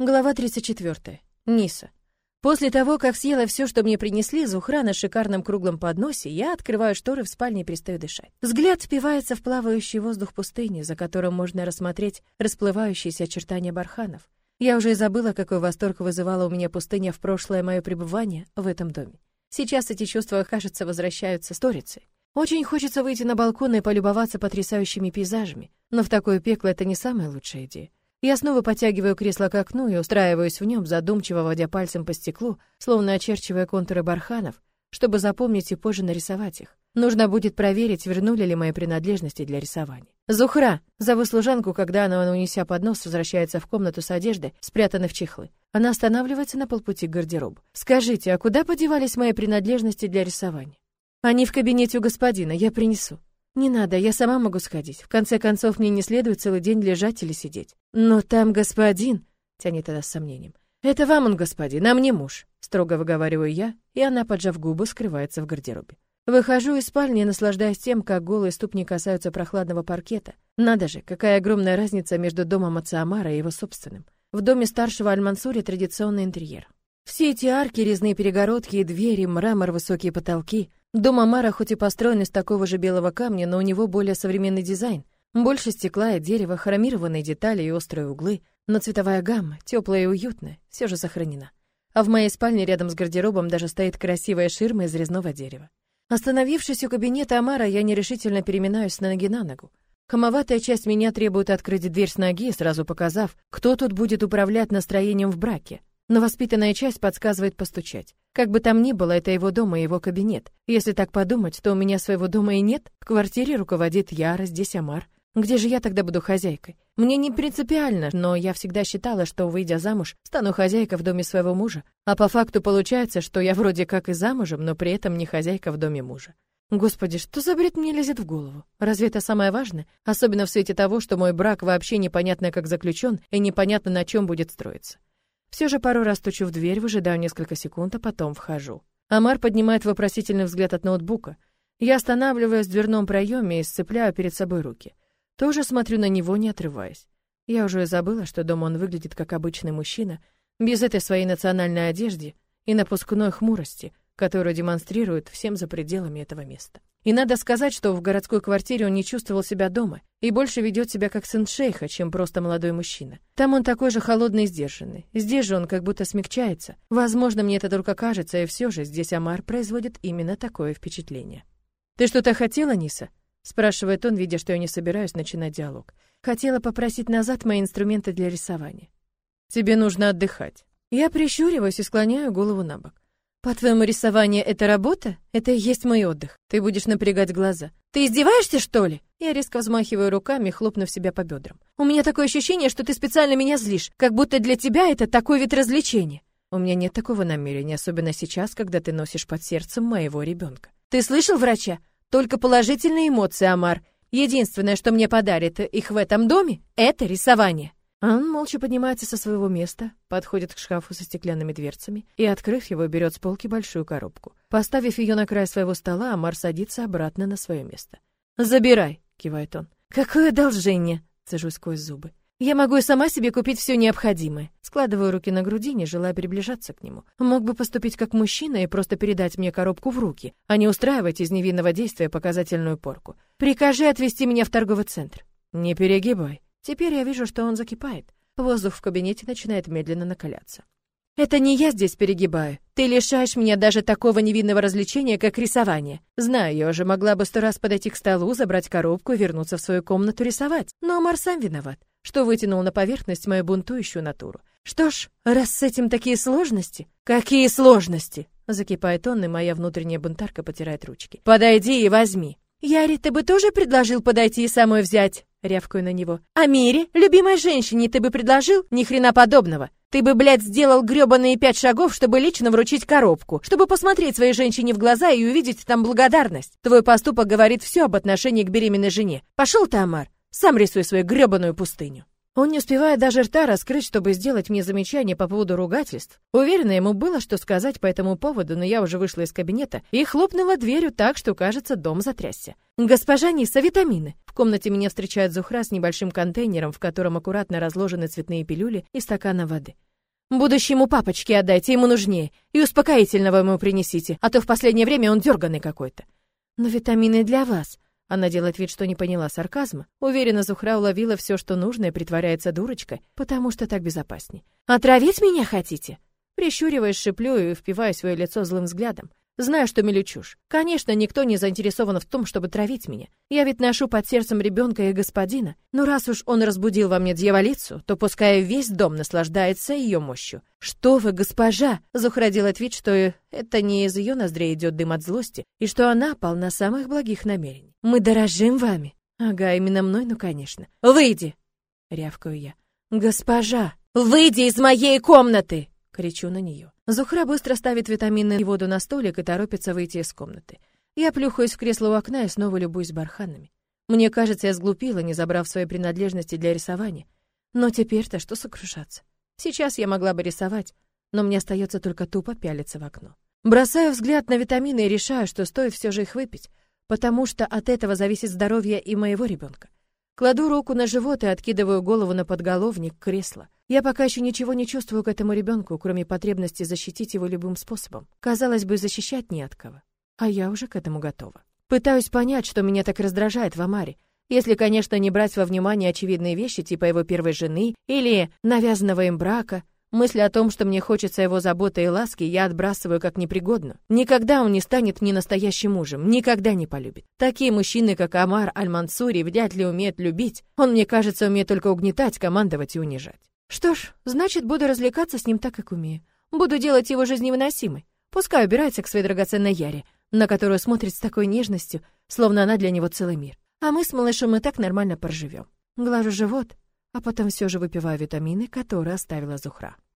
Глава 34. Ниса. После того, как съела все, что мне принесли, Зухра на шикарном круглом подносе, я открываю шторы в спальне и перестаю дышать. Взгляд впивается в плавающий воздух пустыни, за которым можно рассмотреть расплывающиеся очертания барханов. Я уже и забыла, какой восторг вызывала у меня пустыня в прошлое мое пребывание в этом доме. Сейчас эти чувства, кажется, возвращаются сторицей. Очень хочется выйти на балкон и полюбоваться потрясающими пейзажами, но в такое пекло это не самая лучшая идея. Я снова подтягиваю кресло к окну и устраиваюсь в нем, задумчиво водя пальцем по стеклу, словно очерчивая контуры барханов, чтобы запомнить и позже нарисовать их. Нужно будет проверить, вернули ли мои принадлежности для рисования. «Зухра!» Зову служанку, когда она, унеся поднос, возвращается в комнату с одеждой, спрятанной в чехлы. Она останавливается на полпути к гардеробу. «Скажите, а куда подевались мои принадлежности для рисования?» «Они в кабинете у господина, я принесу». «Не надо, я сама могу сходить. В конце концов, мне не следует целый день лежать или сидеть». «Но там господин...» — тянет она с сомнением. «Это вам он господин, а мне муж», — строго выговариваю я, и она, поджав губы, скрывается в гардеробе. Выхожу из спальни, наслаждаясь тем, как голые ступни касаются прохладного паркета. Надо же, какая огромная разница между домом отца Амара и его собственным. В доме старшего Аль-Мансури традиционный интерьер. Все эти арки, резные перегородки и двери, мрамор, высокие потолки. Дом Амара хоть и построен из такого же белого камня, но у него более современный дизайн. Больше стекла и дерева, хромированные детали и острые углы, но цветовая гамма, теплая и уютная, все же сохранена. А в моей спальне рядом с гардеробом даже стоит красивая ширма из резного дерева. Остановившись у кабинета Амара, я нерешительно переминаюсь с ноги на ногу. Хамоватая часть меня требует открыть дверь с ноги, сразу показав, кто тут будет управлять настроением в браке. Но воспитанная часть подсказывает постучать. Как бы там ни было, это его дом и его кабинет. Если так подумать, то у меня своего дома и нет. В квартире руководит Яра, здесь Амар. Где же я тогда буду хозяйкой? Мне не принципиально, но я всегда считала, что, выйдя замуж, стану хозяйкой в доме своего мужа. А по факту получается, что я вроде как и замужем, но при этом не хозяйка в доме мужа. Господи, что за бред мне лезет в голову? Разве это самое важное? Особенно в свете того, что мой брак вообще непонятно как заключен и непонятно на чем будет строиться. Все же пару раз стучу в дверь, выжидаю несколько секунд, а потом вхожу. Амар поднимает вопросительный взгляд от ноутбука. Я останавливаюсь в дверном проеме и сцепляю перед собой руки. Тоже смотрю на него, не отрываясь. Я уже забыла, что дома он выглядит как обычный мужчина, без этой своей национальной одежды и напускной хмурости, которую демонстрирует всем за пределами этого места. И надо сказать, что в городской квартире он не чувствовал себя дома и больше ведет себя как сын шейха, чем просто молодой мужчина. Там он такой же холодный и сдержанный. Здесь же он как будто смягчается. Возможно, мне это только кажется, и все же здесь Амар производит именно такое впечатление. «Ты что-то хотела, Ниса?» спрашивает он, видя, что я не собираюсь начинать диалог. Хотела попросить назад мои инструменты для рисования. Тебе нужно отдыхать. Я прищуриваюсь и склоняю голову на бок. По-твоему, рисование — это работа? Это и есть мой отдых. Ты будешь напрягать глаза. Ты издеваешься, что ли? Я резко взмахиваю руками, хлопнув себя по бедрам. У меня такое ощущение, что ты специально меня злишь, как будто для тебя это такой вид развлечения. У меня нет такого намерения, особенно сейчас, когда ты носишь под сердцем моего ребенка. Ты слышал врача? Только положительные эмоции, Амар. Единственное, что мне подарит их в этом доме, это рисование. Он молча поднимается со своего места, подходит к шкафу со стеклянными дверцами и, открыв его, берет с полки большую коробку. Поставив ее на край своего стола, Амар садится обратно на свое место. «Забирай!» — кивает он. «Какое одолжение!» — цежу сквозь зубы. «Я могу и сама себе купить все необходимое». Складываю руки на груди, не желая приближаться к нему. Мог бы поступить как мужчина и просто передать мне коробку в руки, а не устраивать из невинного действия показательную порку. «Прикажи отвезти меня в торговый центр». «Не перегибай», Теперь я вижу, что он закипает. Воздух в кабинете начинает медленно накаляться. Это не я здесь перегибаю. Ты лишаешь меня даже такого невинного развлечения, как рисование. Знаю, я уже могла бы сто раз подойти к столу, забрать коробку и вернуться в свою комнату рисовать. Но Амар сам виноват, что вытянул на поверхность мою бунтующую натуру. Что ж, раз с этим такие сложности... Какие сложности? Закипает он, и моя внутренняя бунтарка потирает ручки. Подойди и возьми. Яри, ты бы тоже предложил подойти и самой взять? Рявкаю на него. «А Мире, любимой женщине, ты бы предложил? Ни хрена подобного. Ты бы, блядь, сделал грёбаные пять шагов, чтобы лично вручить коробку, чтобы посмотреть своей женщине в глаза и увидеть там благодарность. Твой поступок говорит все об отношении к беременной жене. Пошел ты, Амар, сам рисуй свою грёбаную пустыню». Он не успевает даже рта раскрыть, чтобы сделать мне замечание по поводу ругательств. Уверена, ему было что сказать по этому поводу, но я уже вышла из кабинета и хлопнула дверью так, что, кажется, дом затрясся. «Госпожа Ниса, витамины!» Комнате меня встречает Зухра с небольшим контейнером, в котором аккуратно разложены цветные пилюли и стакана воды. Будущему папочке отдайте, ему нужнее. И успокоительного ему принесите, а то в последнее время он дерганый какой-то. Но витамины для вас. Она делает вид, что не поняла сарказма. Уверена, Зухра уловила все, что нужно, и притворяется дурочкой, потому что так безопасней. «Отравить меня хотите?» Прищуриваясь, шиплю и впиваю свое лицо злым взглядом. Знаю, что мелю чушь. Конечно, никто не заинтересован в том, чтобы травить меня. Я ведь ношу под сердцем ребенка и господина. Но раз уж он разбудил во мне дьяволицу, то пускай весь дом наслаждается ее мощью. Что вы, госпожа? Зухра делает вид, что это не из ее ноздрей идет дым от злости, и что она полна самых благих намерений. Мы дорожим вами. Ага, именно мной, ну, конечно. Выйди! Рявкаю я. Госпожа, выйди из моей комнаты! Кричу на нее. Зухра быстро ставит витамины и воду на столик и торопится выйти из комнаты. Я плюхаюсь в кресло у окна и снова любуюсь барханами. Мне кажется, я сглупила, не забрав свои принадлежности для рисования. Но теперь-то что сокрушаться? Сейчас я могла бы рисовать, но мне остается только тупо пялиться в окно. Бросаю взгляд на витамины и решаю, что стоит все же их выпить, потому что от этого зависит здоровье и моего ребенка. Кладу руку на живот и откидываю голову на подголовник кресла. Я пока еще ничего не чувствую к этому ребенку, кроме потребности защитить его любым способом. Казалось бы, защищать не от кого. А я уже к этому готова. Пытаюсь понять, что меня так раздражает в Амаре. Если, конечно, не брать во внимание очевидные вещи, типа его первой жены или навязанного им брака, Мысли о том, что мне хочется его заботы и ласки, я отбрасываю как непригодную. Никогда он не станет мне настоящим мужем, никогда не полюбит. Такие мужчины, как Амар Аль-Мансури, вряд ли умеют любить. Он, мне кажется, умеет только угнетать, командовать и унижать. Что ж, значит, буду развлекаться с ним так, как умею. Буду делать его жизнь невыносимой. Пускай убирается к своей драгоценной Яре, на которую смотрит с такой нежностью, словно она для него целый мир. А мы с малышом и так нормально проживем. Глажу живот, а потом все же выпиваю витамины, которые оставила Зухра.